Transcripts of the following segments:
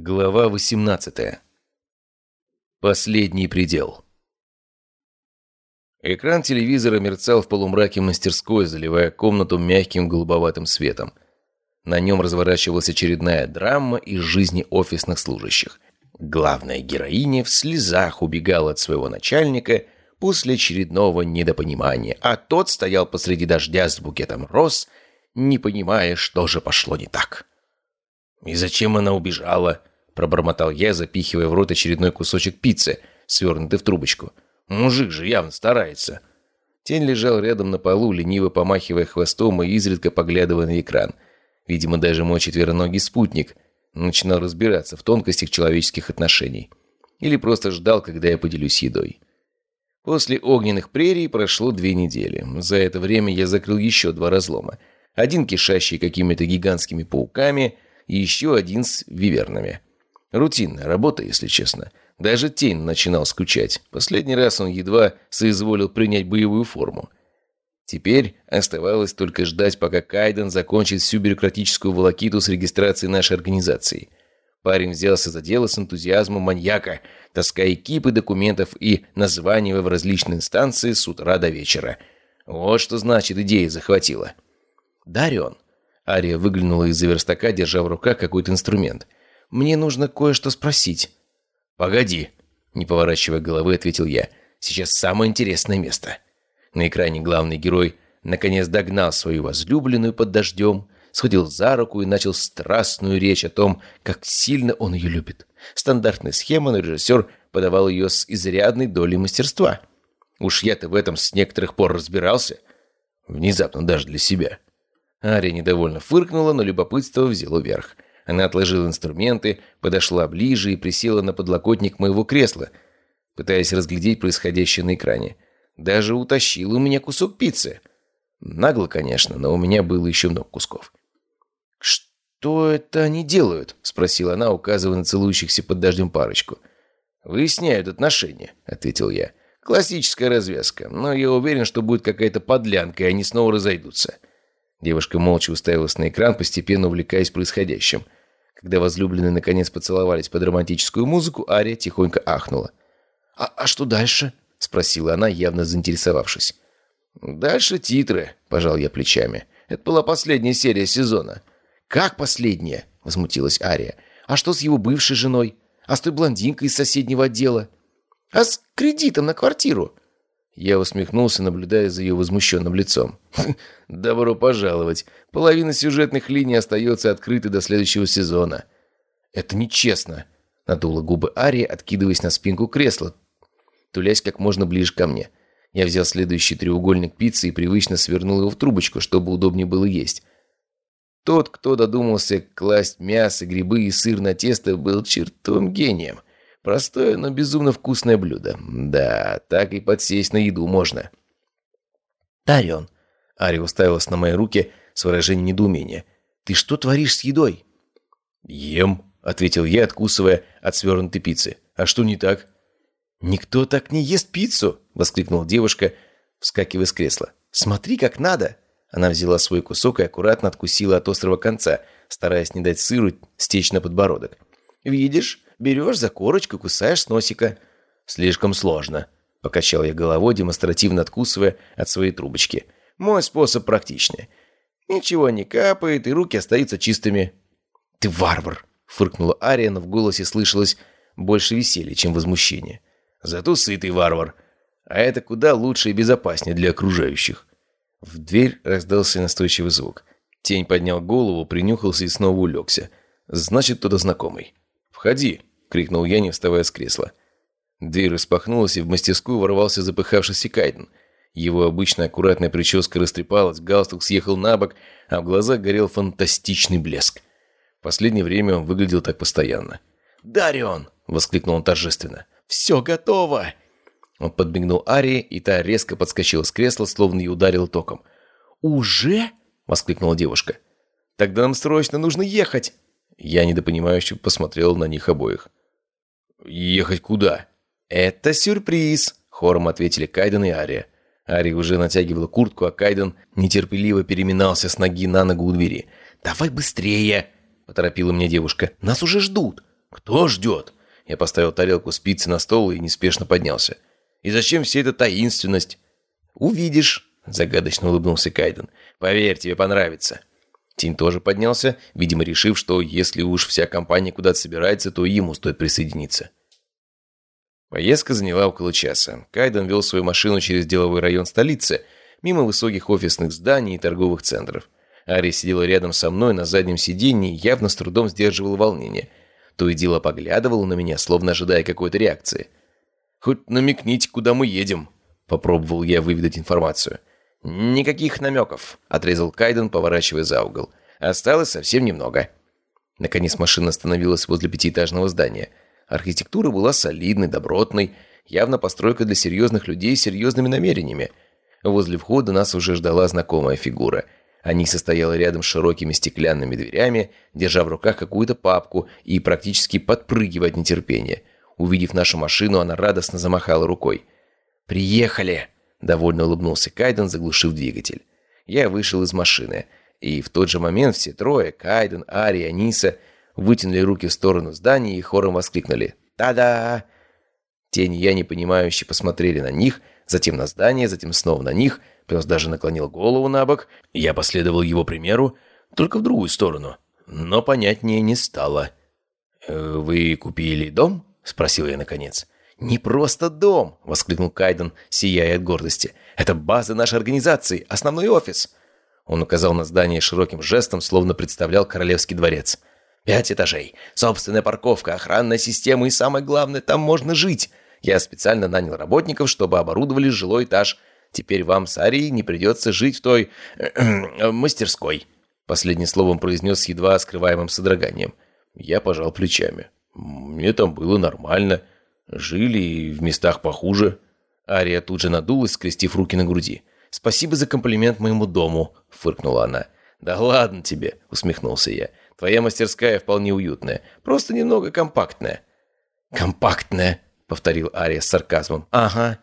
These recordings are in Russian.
Глава 18. Последний предел. Экран телевизора мерцал в полумраке мастерской, заливая комнату мягким голубоватым светом. На нем разворачивалась очередная драма из жизни офисных служащих. Главная героиня в слезах убегала от своего начальника после очередного недопонимания, а тот стоял посреди дождя с букетом роз, не понимая, что же пошло не так. «И зачем она убежала?» Пробормотал я, запихивая в рот очередной кусочек пиццы, свернутый в трубочку. Мужик же явно старается. Тень лежал рядом на полу, лениво помахивая хвостом и изредка поглядывая на экран. Видимо, даже мой четвероногий спутник начинал разбираться в тонкостях человеческих отношений. Или просто ждал, когда я поделюсь едой. После огненных прерий прошло две недели. За это время я закрыл еще два разлома. Один кишащий какими-то гигантскими пауками и еще один с вивернами. Рутинная работа, если честно. Даже тень начинал скучать. Последний раз он едва соизволил принять боевую форму. Теперь оставалось только ждать, пока Кайден закончит всю бюрократическую волокиту с регистрацией нашей организации. Парень взялся за дело с энтузиазмом маньяка, таская экипы документов и названивая в различные инстанции с утра до вечера. Вот что значит идея захватила. «Дарион!» Ария выглянула из-за верстака, держа в руках какой-то инструмент – мне нужно кое-что спросить». «Погоди», — не поворачивая головы, ответил я. «Сейчас самое интересное место». На экране главный герой наконец догнал свою возлюбленную под дождем, сходил за руку и начал страстную речь о том, как сильно он ее любит. Стандартная схема, но режиссер подавал ее с изрядной долей мастерства. Уж я-то в этом с некоторых пор разбирался. Внезапно даже для себя. Ария недовольно фыркнула, но любопытство взяло верх — она отложила инструменты, подошла ближе и присела на подлокотник моего кресла, пытаясь разглядеть происходящее на экране. Даже утащила у меня кусок пиццы. Нагло, конечно, но у меня было еще много кусков. «Что это они делают?» — спросила она, указывая на целующихся под дождем парочку. «Выясняют отношения», — ответил я. «Классическая развязка, но я уверен, что будет какая-то подлянка, и они снова разойдутся». Девушка молча уставилась на экран, постепенно увлекаясь происходящим — когда возлюбленные наконец поцеловались под романтическую музыку, Ария тихонько ахнула. «А, а что дальше?» — спросила она, явно заинтересовавшись. «Дальше титры», — пожал я плечами. «Это была последняя серия сезона». «Как последняя?» — возмутилась Ария. «А что с его бывшей женой? А с той блондинкой из соседнего отдела? А с кредитом на квартиру?» Я усмехнулся, наблюдая за ее возмущенным лицом. «Добро пожаловать. Половина сюжетных линий остается открытой до следующего сезона». «Это нечестно», — надула губы Арии, откидываясь на спинку кресла, тулясь как можно ближе ко мне. Я взял следующий треугольник пиццы и привычно свернул его в трубочку, чтобы удобнее было есть. Тот, кто додумался класть мясо, грибы и сыр на тесто, был чертом гением. Простое, но безумно вкусное блюдо. Да, так и подсесть на еду можно. «Тарион!» Ари уставилась на мои руки с выражением недоумения. «Ты что творишь с едой?» «Ем», — ответил я, откусывая от свернутой пиццы. «А что не так?» «Никто так не ест пиццу!» — воскликнула девушка, вскакивая с кресла. «Смотри, как надо!» Она взяла свой кусок и аккуратно откусила от острого конца, стараясь не дать сыру стечь на подбородок. «Видишь, берешь за корочку, кусаешь с носика». «Слишком сложно», — покачал я головой, демонстративно откусывая от своей трубочки. «Мой способ практичнее. Ничего не капает, и руки остаются чистыми». «Ты варвар!» — фыркнула Ария, но в голосе слышалось больше веселья, чем возмущения. «Зато сытый варвар. А это куда лучше и безопаснее для окружающих». В дверь раздался настойчивый звук. Тень поднял голову, принюхался и снова улегся. «Значит, кто-то знакомый». «Входи!» — крикнул я, не вставая с кресла. Дверь распахнулась, и в мастерскую ворвался запыхавшийся Кайден. Его обычная аккуратная прическа растрепалась, галстук съехал на бок, а в глазах горел фантастичный блеск. В последнее время он выглядел так постоянно. «Дарион!» — воскликнул он торжественно. «Все готово!» Он подмигнул Арии, и та резко подскочила с кресла, словно ее ударил током. «Уже?» — воскликнула девушка. «Тогда нам срочно нужно ехать!» Я недопонимающе посмотрел на них обоих. «Ехать куда?» «Это сюрприз», — хором ответили Кайден и Ария. Ария уже натягивала куртку, а Кайден нетерпеливо переминался с ноги на ногу у двери. «Давай быстрее!» — поторопила мне девушка. «Нас уже ждут!» «Кто ждет?» Я поставил тарелку с пиццей на стол и неспешно поднялся. «И зачем вся эта таинственность?» «Увидишь», — загадочно улыбнулся Кайден. «Поверь, тебе понравится». Тин тоже поднялся, видимо, решив, что если уж вся компания куда-то собирается, то ему стоит присоединиться. Поездка заняла около часа. Кайден вел свою машину через деловой район столицы, мимо высоких офисных зданий и торговых центров. Ари сидела рядом со мной на заднем сиденье и явно с трудом сдерживала волнение. То и дело поглядывала на меня, словно ожидая какой-то реакции. «Хоть намекните, куда мы едем», — попробовал я выведать информацию. «Никаких намеков», — отрезал Кайден, поворачивая за угол. «Осталось совсем немного». Наконец машина остановилась возле пятиэтажного здания. Архитектура была солидной, добротной, явно постройка для серьезных людей с серьезными намерениями. Возле входа нас уже ждала знакомая фигура. Они стояла рядом с широкими стеклянными дверями, держа в руках какую-то папку и практически подпрыгивая от нетерпения. Увидев нашу машину, она радостно замахала рукой. «Приехали!» Довольно улыбнулся Кайден, заглушив двигатель. Я вышел из машины. И в тот же момент все трое, Кайден, Ари, Аниса, вытянули руки в сторону здания и хором воскликнули «Та-да!». Тень я непонимающе посмотрели на них, затем на здание, затем снова на них. Пес даже наклонил голову на бок. Я последовал его примеру, только в другую сторону. Но понятнее не стало. «Э, «Вы купили дом?» – спросил я наконец. «Не просто дом!» – воскликнул Кайден, сияя от гордости. «Это база нашей организации, основной офис!» Он указал на здание широким жестом, словно представлял королевский дворец. «Пять этажей, собственная парковка, охранная система и, самое главное, там можно жить. Я специально нанял работников, чтобы оборудовали жилой этаж. Теперь вам с не придется жить в той... мастерской». Последнее слово он произнес с едва скрываемым содроганием. Я пожал плечами. «Мне там было нормально». Жили и в местах похуже. Ария тут же надулась, скрестив руки на груди. «Спасибо за комплимент моему дому», — фыркнула она. «Да ладно тебе», — усмехнулся я. «Твоя мастерская вполне уютная, просто немного компактная». «Компактная», — повторил Ария с сарказмом. «Ага».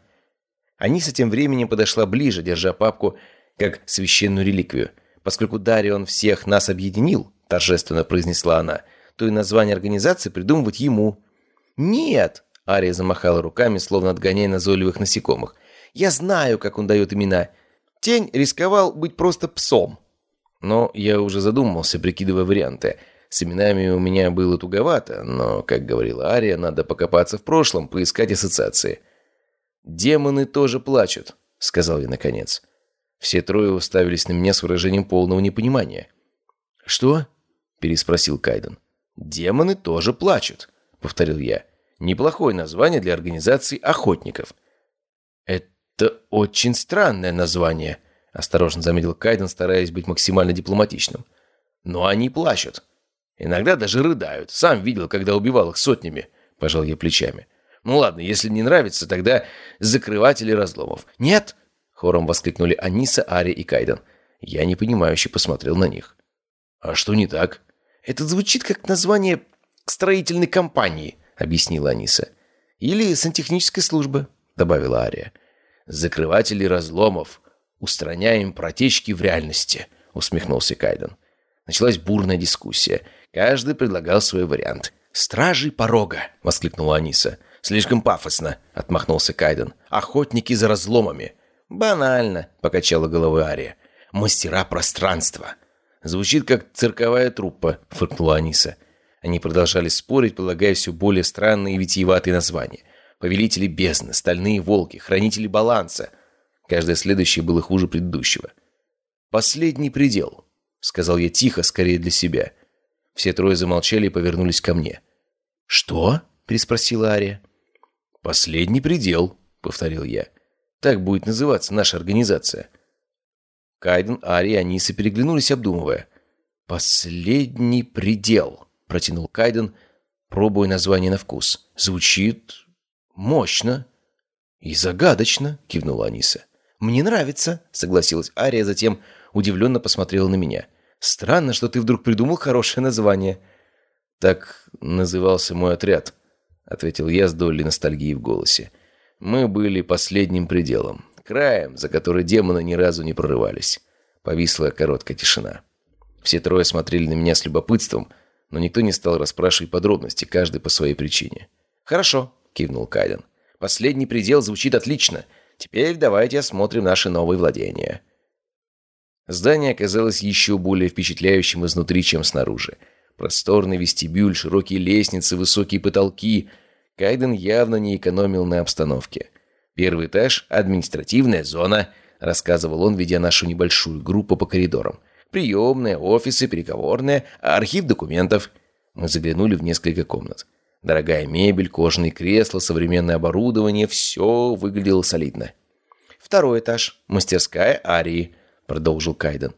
Аниса тем временем подошла ближе, держа папку как священную реликвию. «Поскольку Дарион всех нас объединил», — торжественно произнесла она, «то и название организации придумывать ему». «Нет!» Ария замахала руками, словно отгоняя назойливых насекомых. «Я знаю, как он дает имена. Тень рисковал быть просто псом». Но я уже задумался, прикидывая варианты. С именами у меня было туговато, но, как говорила Ария, надо покопаться в прошлом, поискать ассоциации. «Демоны тоже плачут», — сказал я наконец. Все трое уставились на меня с выражением полного непонимания. «Что?» — переспросил Кайден. «Демоны тоже плачут», — повторил я. Неплохое название для организации охотников. «Это очень странное название», – осторожно заметил Кайден, стараясь быть максимально дипломатичным. «Но они плачут. Иногда даже рыдают. Сам видел, когда убивал их сотнями», – пожал я плечами. «Ну ладно, если не нравится, тогда закрыватели разломов». «Нет!» – хором воскликнули Аниса, Ари и Кайден. Я непонимающе посмотрел на них. «А что не так?» «Это звучит как название строительной компании», — объяснила Аниса. «Или сантехнической службы», — добавила Ария. «Закрыватели разломов. Устраняем протечки в реальности», — усмехнулся Кайден. Началась бурная дискуссия. Каждый предлагал свой вариант. «Стражи порога!» — воскликнула Аниса. «Слишком пафосно!» — отмахнулся Кайден. «Охотники за разломами!» «Банально!» — покачала головой Ария. «Мастера пространства!» «Звучит как цирковая труппа», — фыркнула Аниса. Они продолжали спорить, полагая все более странные и витиеватые названия. Повелители бездны, стальные волки, хранители баланса. Каждое следующее было хуже предыдущего. «Последний предел», — сказал я тихо, скорее для себя. Все трое замолчали и повернулись ко мне. «Что?» — переспросила Ария. «Последний предел», — повторил я. «Так будет называться наша организация». Кайден, Ария и Аниса переглянулись, обдумывая. «Последний предел», — протянул Кайден, пробуя название на вкус. «Звучит мощно и загадочно», — кивнула Аниса. «Мне нравится», — согласилась Ария, затем удивленно посмотрела на меня. «Странно, что ты вдруг придумал хорошее название». «Так назывался мой отряд», — ответил я с долей ностальгии в голосе. «Мы были последним пределом, краем, за который демоны ни разу не прорывались». Повисла короткая тишина. Все трое смотрели на меня с любопытством — но никто не стал расспрашивать подробности, каждый по своей причине. «Хорошо», — кивнул Кайден. «Последний предел звучит отлично. Теперь давайте осмотрим наши новые владения». Здание оказалось еще более впечатляющим изнутри, чем снаружи. Просторный вестибюль, широкие лестницы, высокие потолки. Кайден явно не экономил на обстановке. Первый этаж – административная зона, рассказывал он, ведя нашу небольшую группу по коридорам. Приемная, офисы, переговорная, архив документов. Мы заглянули в несколько комнат. Дорогая мебель, кожаные кресла, современное оборудование – все выглядело солидно. Второй этаж – мастерская Арии –— продолжил Кайден.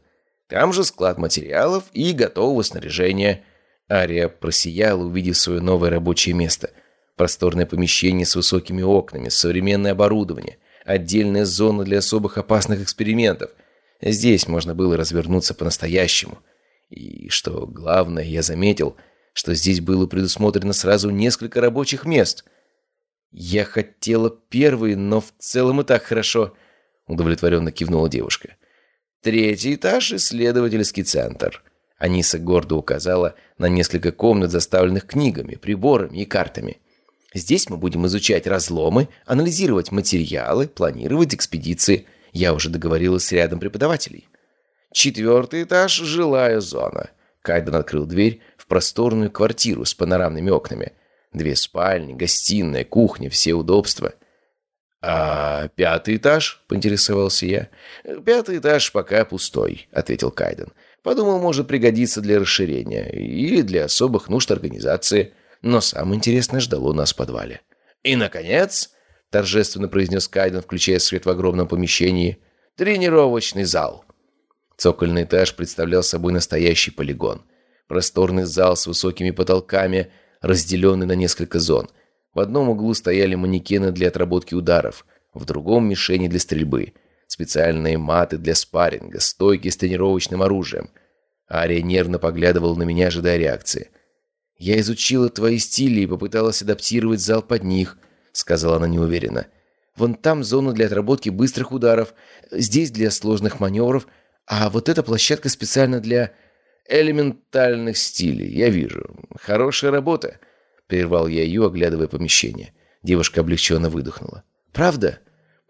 «Там же склад материалов и готового снаряжения». Ария просияла, увидев свое новое рабочее место. Просторное помещение с высокими окнами, современное оборудование, отдельная зона для особых опасных экспериментов. Здесь можно было развернуться по-настоящему. И, что главное, я заметил, что здесь было предусмотрено сразу несколько рабочих мест. «Я хотела первый, но в целом и так хорошо», — удовлетворенно кивнула девушка. Третий этаж – исследовательский центр. Аниса гордо указала на несколько комнат, заставленных книгами, приборами и картами. Здесь мы будем изучать разломы, анализировать материалы, планировать экспедиции. Я уже договорилась с рядом преподавателей. Четвертый этаж – жилая зона. Кайден открыл дверь в просторную квартиру с панорамными окнами. Две спальни, гостиная, кухня, все удобства – «А пятый этаж?» – поинтересовался я. «Пятый этаж пока пустой», – ответил Кайден. «Подумал, может пригодиться для расширения или для особых нужд организации. Но самое интересное ждало нас в подвале». «И, наконец», – торжественно произнес Кайден, включая свет в огромном помещении, – «тренировочный зал». Цокольный этаж представлял собой настоящий полигон. Просторный зал с высокими потолками, разделенный на несколько зон – в одном углу стояли манекены для отработки ударов, в другом – мишени для стрельбы, специальные маты для спарринга, стойки с тренировочным оружием. Ария нервно поглядывала на меня, ожидая реакции. «Я изучила твои стили и попыталась адаптировать зал под них», — сказала она неуверенно. «Вон там зона для отработки быстрых ударов, здесь для сложных маневров, а вот эта площадка специально для элементальных стилей, я вижу. Хорошая работа». Прервал я ее, оглядывая помещение. Девушка облегченно выдохнула. «Правда?»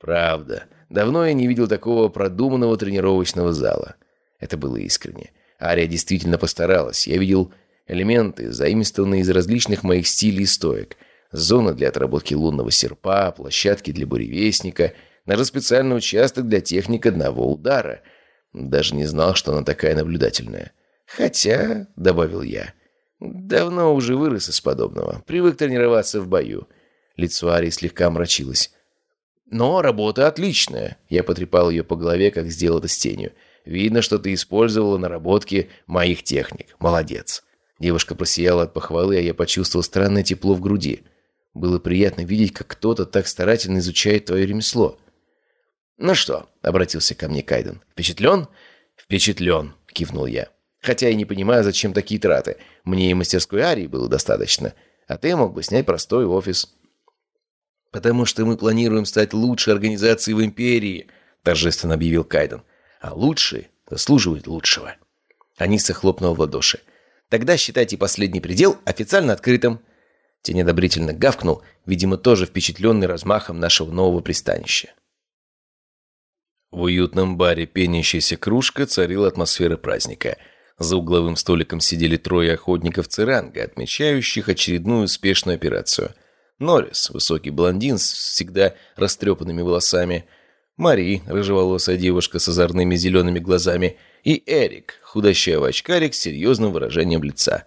«Правда. Давно я не видел такого продуманного тренировочного зала». Это было искренне. Ария действительно постаралась. Я видел элементы, заимствованные из различных моих стилей и стоек. Зона для отработки лунного серпа, площадки для буревестника, даже специальный участок для техник одного удара. Даже не знал, что она такая наблюдательная. «Хотя», — добавил я, Давно уже вырос из подобного. Привык тренироваться в бою. Лицо Арии слегка омрачилось. «Но работа отличная!» Я потрепал ее по голове, как сделал это с тенью. «Видно, что ты использовала наработки моих техник. Молодец!» Девушка просияла от похвалы, а я почувствовал странное тепло в груди. Было приятно видеть, как кто-то так старательно изучает твое ремесло. «Ну что?» — обратился ко мне Кайден. «Впечатлен?» «Впечатлен!» — кивнул я. Хотя я не понимаю, зачем такие траты. Мне и мастерской Арии было достаточно. А ты мог бы снять простой офис. «Потому что мы планируем стать лучшей организацией в Империи», торжественно объявил Кайден. «А лучшие заслуживают лучшего». Аниса хлопнул в ладоши. «Тогда считайте последний предел официально открытым». Тень одобрительно гавкнул, видимо, тоже впечатленный размахом нашего нового пристанища. В уютном баре «Пенящаяся кружка» царила атмосфера праздника – за угловым столиком сидели трое охотников Церанга, отмечающих очередную успешную операцию. Норрис, высокий блондин с всегда растрепанными волосами, Мари, рыжеволосая девушка с озорными зелеными глазами, и Эрик, худощавый очкарик с серьезным выражением лица.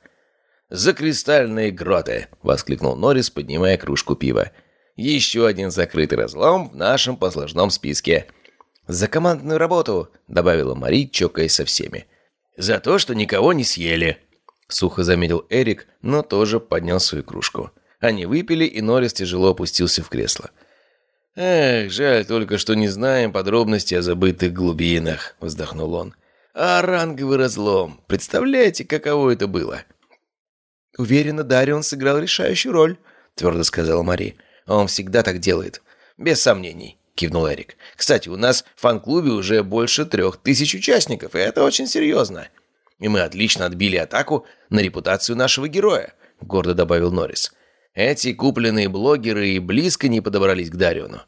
«За кристальные гроты!» — воскликнул Норрис, поднимая кружку пива. «Еще один закрытый разлом в нашем послужном списке». «За командную работу!» — добавила Мари, чокаясь со всеми. «За то, что никого не съели», — сухо заметил Эрик, но тоже поднял свою кружку. Они выпили, и Норрис тяжело опустился в кресло. «Эх, жаль только, что не знаем подробностей о забытых глубинах», — вздохнул он. «А ранговый разлом, представляете, каково это было?» «Уверена, Дарион сыграл решающую роль», — твердо сказала Мари. «Он всегда так делает». «Без сомнений», — кивнул Эрик. «Кстати, у нас в фан-клубе уже больше трех тысяч участников, и это очень серьезно. И мы отлично отбили атаку на репутацию нашего героя», — гордо добавил Норрис. «Эти купленные блогеры и близко не подобрались к Дариону».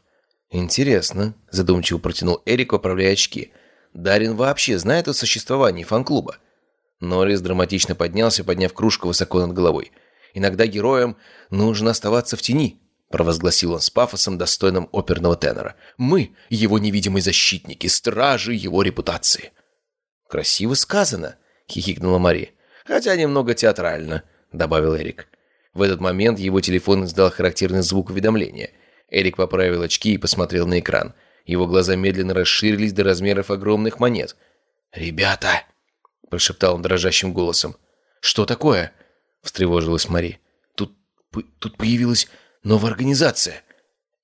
«Интересно», — задумчиво протянул Эрик, поправляя очки. «Дарин вообще знает о существовании фан-клуба?» Норрис драматично поднялся, подняв кружку высоко над головой. «Иногда героям нужно оставаться в тени», — провозгласил он с пафосом, достойным оперного тенора. «Мы — его невидимые защитники, стражи его репутации». «Красиво сказано», — хихикнула Мари. «Хотя немного театрально», — добавил Эрик. В этот момент его телефон издал характерный звук уведомления. Эрик поправил очки и посмотрел на экран. Его глаза медленно расширились до размеров огромных монет. «Ребята!» – прошептал он дрожащим голосом. «Что такое?» – встревожилась Мари. «Тут, тут появилась новая организация,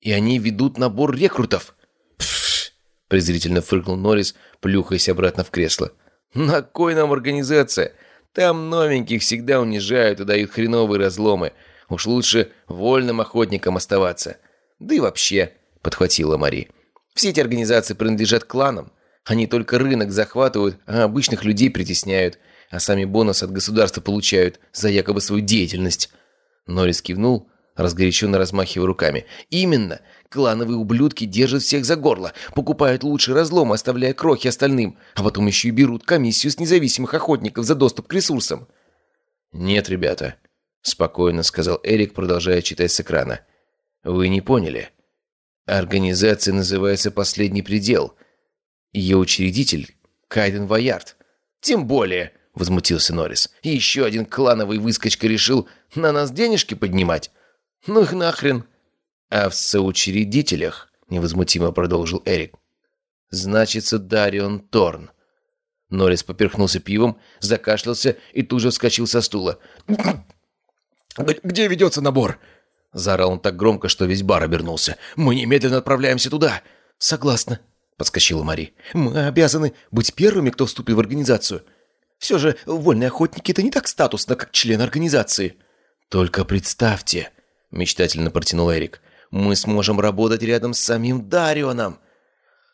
и они ведут набор рекрутов». «Пф!» – презрительно фыркнул Норрис, плюхаясь обратно в кресло. «На кой нам организация? Там новеньких всегда унижают и дают хреновые разломы. Уж лучше вольным охотникам оставаться. Да и вообще», — подхватила Мари. «Все эти организации принадлежат кланам. Они только рынок захватывают, а обычных людей притесняют, а сами бонус от государства получают за якобы свою деятельность». Норрис кивнул, разгоряченно размахивая руками. «Именно! Клановые ублюдки держат всех за горло, покупают лучший разлом, оставляя крохи остальным, а потом еще и берут комиссию с независимых охотников за доступ к ресурсам». «Нет, ребята», — спокойно сказал Эрик, продолжая читать с экрана. «Вы не поняли. Организация называется «Последний предел». Ее учредитель — Кайден Ваярд. «Тем более», — возмутился Норрис. «Еще один клановый выскочка решил на нас денежки поднимать. Ну их нахрен!» «А в соучредителях», — невозмутимо продолжил Эрик, — «значится Дарион Торн». Норрис поперхнулся пивом, закашлялся и тут же вскочил со стула. «Где ведется набор?» Заорал он так громко, что весь бар обернулся. «Мы немедленно отправляемся туда!» «Согласна», — подскочила Мари. «Мы обязаны быть первыми, кто вступит в организацию. Все же вольные охотники — это не так статусно, как член организации». «Только представьте», — мечтательно протянул Эрик, «мы сможем работать рядом с самим Дарионом».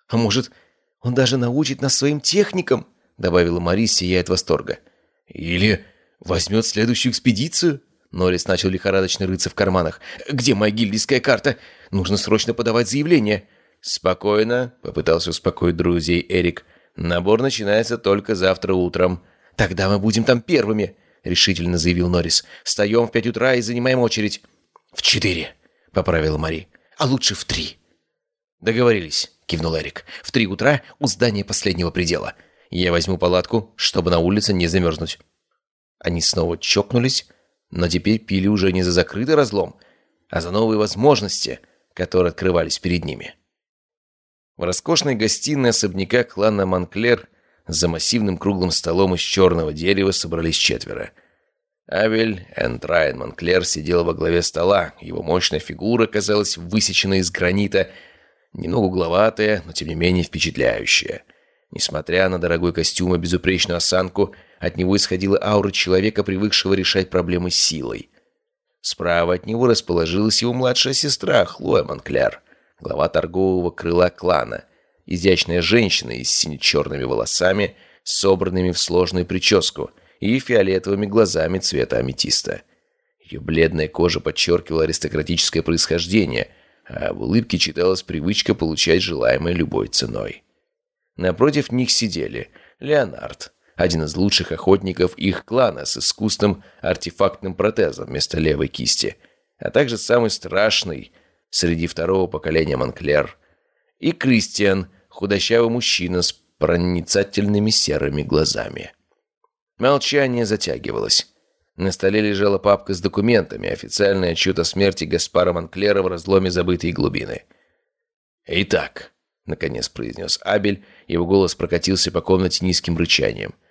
«А может, он даже научит нас своим техникам?» — добавила Мари, сияя от восторга. «Или возьмет следующую экспедицию?» Норрис начал лихорадочно рыться в карманах. «Где моя гильдийская карта? Нужно срочно подавать заявление». «Спокойно», — попытался успокоить друзей Эрик. «Набор начинается только завтра утром». «Тогда мы будем там первыми», — решительно заявил Норрис. «Встаем в пять утра и занимаем очередь». «В четыре», — поправила Мари. «А лучше в три». «Договорились», — кивнул Эрик. «В три утра у здания последнего предела. Я возьму палатку, чтобы на улице не замерзнуть». Они снова чокнулись, но теперь пили уже не за закрытый разлом, а за новые возможности, которые открывались перед ними. В роскошной гостиной особняка клана Монклер за массивным круглым столом из черного дерева собрались четверо. Авель Энтрайн Монклер сидел во главе стола, его мощная фигура казалась высеченной из гранита, немного угловатая, но тем не менее впечатляющая. Несмотря на дорогой костюм и безупречную осанку, от него исходила аура человека, привыкшего решать проблемы силой. Справа от него расположилась его младшая сестра, Хлоя Монкляр, глава торгового крыла клана. Изящная женщина с сине-черными волосами, собранными в сложную прическу, и фиолетовыми глазами цвета аметиста. Ее бледная кожа подчеркивала аристократическое происхождение, а в улыбке читалась привычка получать желаемое любой ценой. Напротив них сидели Леонард, один из лучших охотников их клана с искусным артефактным протезом вместо левой кисти, а также самый страшный среди второго поколения Монклер, и Кристиан, худощавый мужчина с проницательными серыми глазами. Молчание затягивалось. На столе лежала папка с документами, официальный отчет о смерти Гаспара Монклера в разломе забытой глубины. «Итак», — наконец произнес Абель, его голос прокатился по комнате низким рычанием —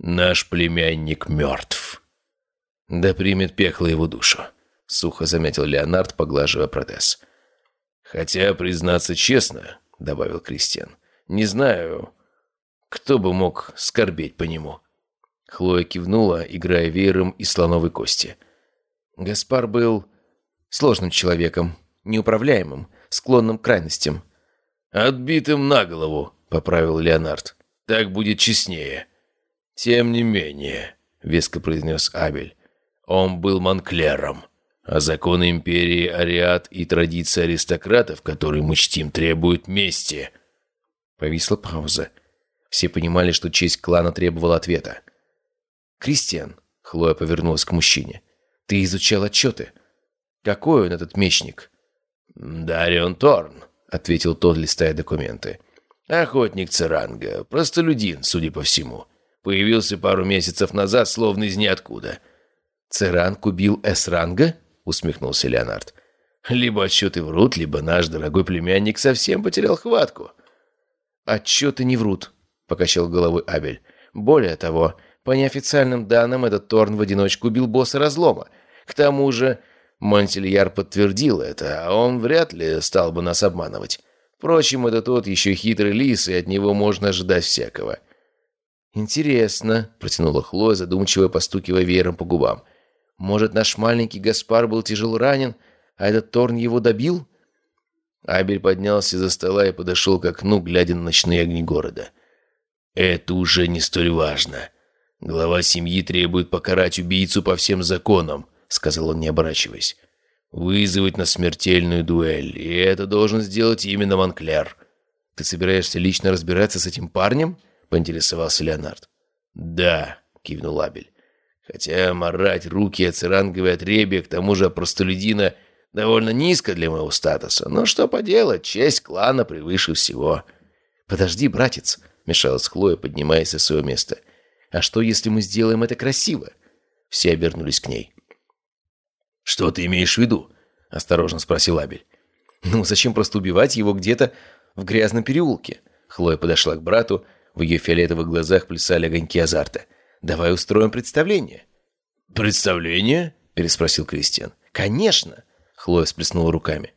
Наш племянник мертв. Да примет пекло его душу, сухо заметил Леонард, поглаживая протез. Хотя, признаться честно, добавил Кристиан, не знаю, кто бы мог скорбеть по нему. Хлоя кивнула, играя веером из слоновой кости. Гаспар был сложным человеком, неуправляемым, склонным к крайностям. «Отбитым на голову», — поправил Леонард. «Так будет честнее». «Тем не менее», — веско произнес Абель, — «он был Монклером, а законы империи Ариат и традиции аристократов, которые мы чтим, требуют мести». Повисла пауза. Все понимали, что честь клана требовала ответа. «Кристиан», — Хлоя повернулась к мужчине, — «ты изучал отчеты. Какой он, этот мечник?» «Дарион Торн», — ответил тот, листая документы. «Охотник Церанга, простолюдин, судя по всему. Появился пару месяцев назад, словно из ниоткуда». «Церанг убил Эсранга?» — усмехнулся Леонард. «Либо отчеты врут, либо наш дорогой племянник совсем потерял хватку». «Отчеты не врут», — покачал головой Абель. «Более того, по неофициальным данным, этот Торн в одиночку убил босса разлома. К тому же, Монтельяр подтвердил это, а он вряд ли стал бы нас обманывать. Впрочем, это тот еще хитрый лис, и от него можно ожидать всякого». «Интересно», — протянула Хлоя, задумчиво постукивая веером по губам. «Может, наш маленький Гаспар был тяжело ранен, а этот Торн его добил?» Абель поднялся за стола и подошел к окну, глядя на ночные огни города. «Это уже не столь важно. Глава семьи требует покарать убийцу по всем законам», — сказал он, не оборачиваясь. «Вызвать на смертельную дуэль, и это должен сделать именно Монклер». «Ты собираешься лично разбираться с этим парнем?» — поинтересовался Леонард. «Да», — кивнул Абель. «Хотя морать руки от церанговой отребья, к тому же простолюдина, довольно низко для моего статуса. Но что поделать, честь клана превыше всего». «Подожди, братец», — мешалась Хлоя, поднимаясь со своего места. «А что, если мы сделаем это красиво?» Все обернулись к ней. «Что ты имеешь в виду?» – осторожно спросил Абель. «Ну, зачем просто убивать его где-то в грязном переулке?» Хлоя подошла к брату, в ее фиолетовых глазах плясали огоньки азарта. «Давай устроим представление». «Представление?» – переспросил Кристиан. «Конечно!» – Хлоя сплеснула руками.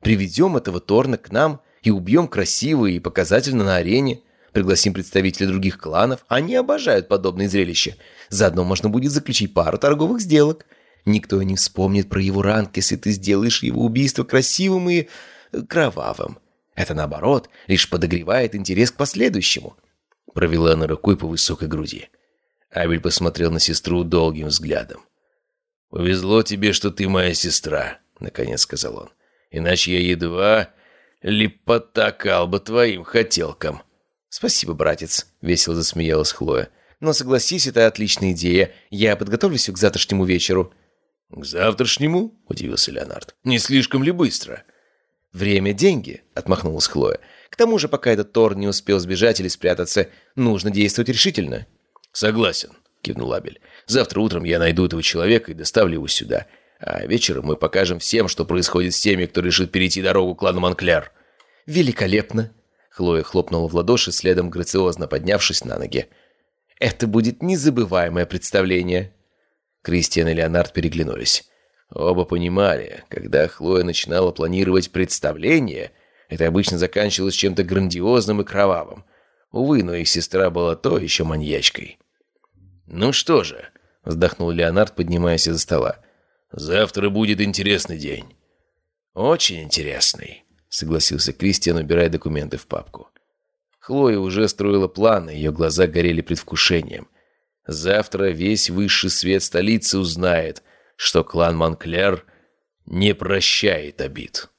«Приведем этого Торна к нам и убьем красиво и показательно на арене. Пригласим представителей других кланов. Они обожают подобные зрелища. Заодно можно будет заключить пару торговых сделок. Никто не вспомнит про его ранг, если ты сделаешь его убийство красивым и э, кровавым. Это, наоборот, лишь подогревает интерес к последующему». Провела она рукой по высокой груди. Абель посмотрел на сестру долгим взглядом. «Повезло тебе, что ты моя сестра», — наконец сказал он. «Иначе я едва ли потакал бы твоим хотелкам». «Спасибо, братец», — весело засмеялась Хлоя. «Но согласись, это отличная идея. Я подготовлюсь к завтрашнему вечеру». «К завтрашнему?» – удивился Леонард. «Не слишком ли быстро?» «Время – деньги», – отмахнулась Хлоя. «К тому же, пока этот Тор не успел сбежать или спрятаться, нужно действовать решительно». «Согласен», – кивнул Абель. «Завтра утром я найду этого человека и доставлю его сюда. А вечером мы покажем всем, что происходит с теми, кто решит перейти дорогу клану Монкляр». «Великолепно!» Хлоя хлопнула в ладоши, следом грациозно поднявшись на ноги. «Это будет незабываемое представление!» Кристиан и Леонард переглянулись. Оба понимали, когда Хлоя начинала планировать представление, это обычно заканчивалось чем-то грандиозным и кровавым. Увы, но их сестра была то еще маньячкой. «Ну что же», — вздохнул Леонард, поднимаясь из-за стола, — «завтра будет интересный день». «Очень интересный», — согласился Кристиан, убирая документы в папку. Хлоя уже строила планы, ее глаза горели предвкушением. Завтра весь высший свет столицы узнает, что клан Монклер не прощает обид.